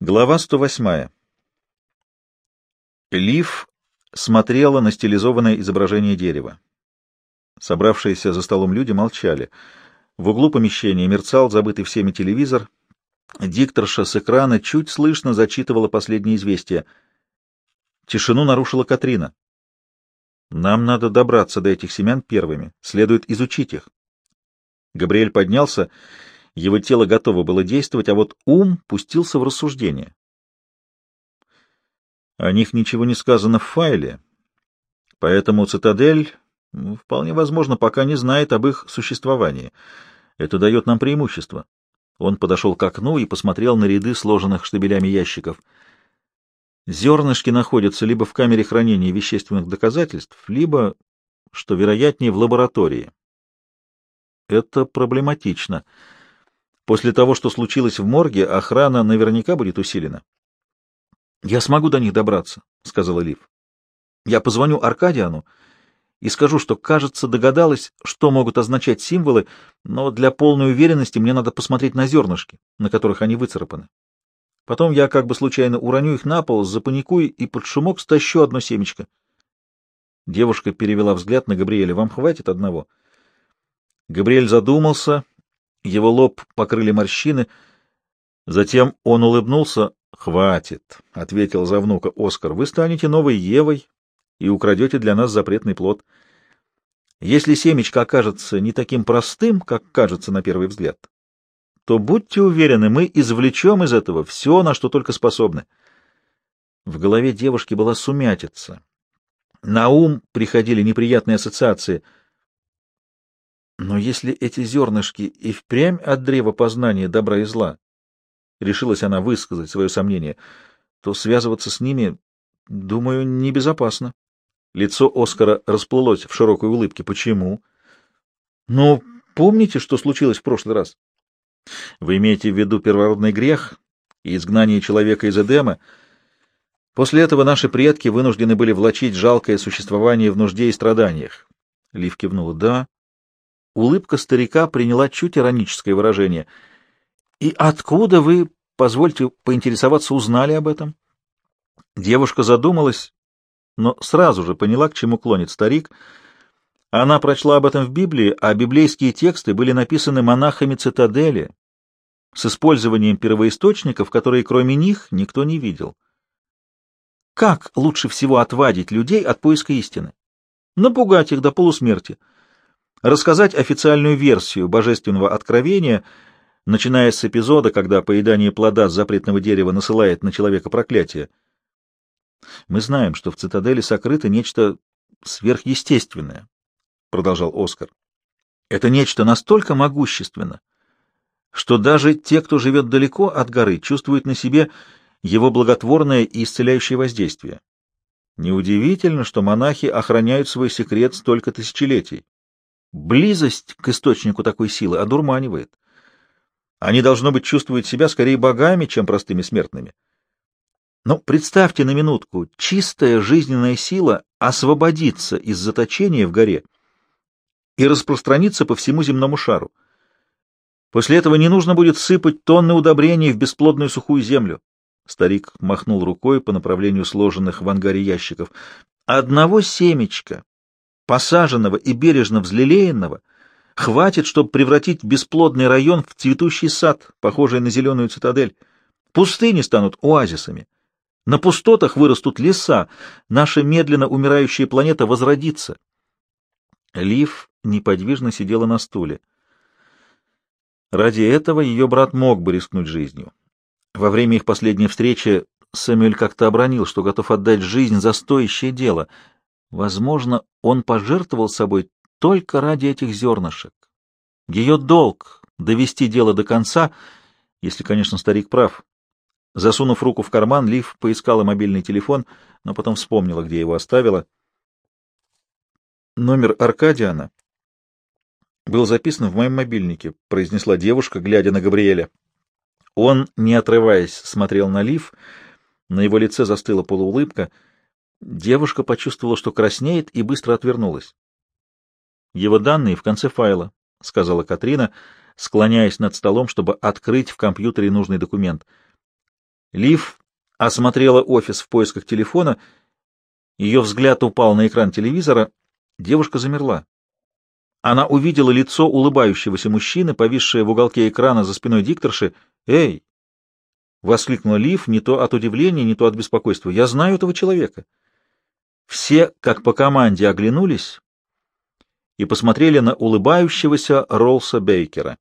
Глава 108. Лив смотрела на стилизованное изображение дерева. Собравшиеся за столом люди молчали. В углу помещения мерцал забытый всеми телевизор. Дикторша с экрана чуть слышно зачитывала последние известия. Тишину нарушила Катрина. «Нам надо добраться до этих семян первыми. Следует изучить их». Габриэль поднялся его тело готово было действовать, а вот ум пустился в рассуждение. О них ничего не сказано в файле, поэтому цитадель, ну, вполне возможно, пока не знает об их существовании. Это дает нам преимущество. Он подошел к окну и посмотрел на ряды сложенных штабелями ящиков. Зернышки находятся либо в камере хранения вещественных доказательств, либо, что вероятнее, в лаборатории. Это проблематично. После того, что случилось в морге, охрана наверняка будет усилена. — Я смогу до них добраться, — сказала Лив. — Я позвоню Аркадиану и скажу, что, кажется, догадалась, что могут означать символы, но для полной уверенности мне надо посмотреть на зернышки, на которых они выцарапаны. Потом я как бы случайно уроню их на пол, запаникую и под шумок стащу одно семечко. Девушка перевела взгляд на Габриэля. «Вам хватит одного?» Габриэль задумался его лоб покрыли морщины. Затем он улыбнулся. «Хватит», — ответил за внука Оскар. «Вы станете новой Евой и украдете для нас запретный плод. Если семечко окажется не таким простым, как кажется на первый взгляд, то будьте уверены, мы извлечем из этого все, на что только способны». В голове девушки была сумятица. На ум приходили неприятные ассоциации — но если эти зернышки и впрямь от древа познания добра и зла, решилась она высказать свое сомнение, то связываться с ними, думаю, небезопасно. Лицо Оскара расплылось в широкой улыбке. Почему? Ну, помните, что случилось в прошлый раз? Вы имеете в виду первородный грех и изгнание человека из Эдема? После этого наши предки вынуждены были влачить жалкое существование в нужде и страданиях. Лив кивнула. Да, Улыбка старика приняла чуть ироническое выражение. «И откуда вы, позвольте поинтересоваться, узнали об этом?» Девушка задумалась, но сразу же поняла, к чему клонит старик. Она прочла об этом в Библии, а библейские тексты были написаны монахами цитадели с использованием первоисточников, которые кроме них никто не видел. Как лучше всего отвадить людей от поиска истины? Напугать их до полусмерти — рассказать официальную версию божественного откровения, начиная с эпизода, когда поедание плода с запретного дерева насылает на человека проклятие. Мы знаем, что в цитадели сокрыто нечто сверхъестественное, продолжал Оскар. Это нечто настолько могущественно, что даже те, кто живет далеко от горы, чувствуют на себе его благотворное и исцеляющее воздействие. Неудивительно, что монахи охраняют свой секрет столько тысячелетий. Близость к источнику такой силы одурманивает. Они, должно быть, чувствуют себя скорее богами, чем простыми смертными. Но представьте на минутку, чистая жизненная сила освободится из заточения в горе и распространится по всему земному шару. После этого не нужно будет сыпать тонны удобрений в бесплодную сухую землю. Старик махнул рукой по направлению сложенных в ангаре ящиков. Одного семечка посаженного и бережно взлелеянного, хватит, чтобы превратить бесплодный район в цветущий сад, похожий на зеленую цитадель. Пустыни станут оазисами. На пустотах вырастут леса, наша медленно умирающая планета возродится. Лив неподвижно сидела на стуле. Ради этого ее брат мог бы рискнуть жизнью. Во время их последней встречи Сэмюэль как-то обронил, что готов отдать жизнь за стоящее дело — Возможно, он пожертвовал собой только ради этих зернышек. Ее долг — довести дело до конца, если, конечно, старик прав. Засунув руку в карман, Лив поискала мобильный телефон, но потом вспомнила, где его оставила. Номер Аркадиана был записан в моем мобильнике, произнесла девушка, глядя на Габриэля. Он, не отрываясь, смотрел на Лив, на его лице застыла полуулыбка — Девушка почувствовала, что краснеет, и быстро отвернулась. «Его данные в конце файла», — сказала Катрина, склоняясь над столом, чтобы открыть в компьютере нужный документ. Лив осмотрела офис в поисках телефона. Ее взгляд упал на экран телевизора. Девушка замерла. Она увидела лицо улыбающегося мужчины, повисшее в уголке экрана за спиной дикторши. «Эй!» — воскликнула Лив не то от удивления, не то от беспокойства. «Я знаю этого человека». Все, как по команде, оглянулись и посмотрели на улыбающегося Ролса Бейкера.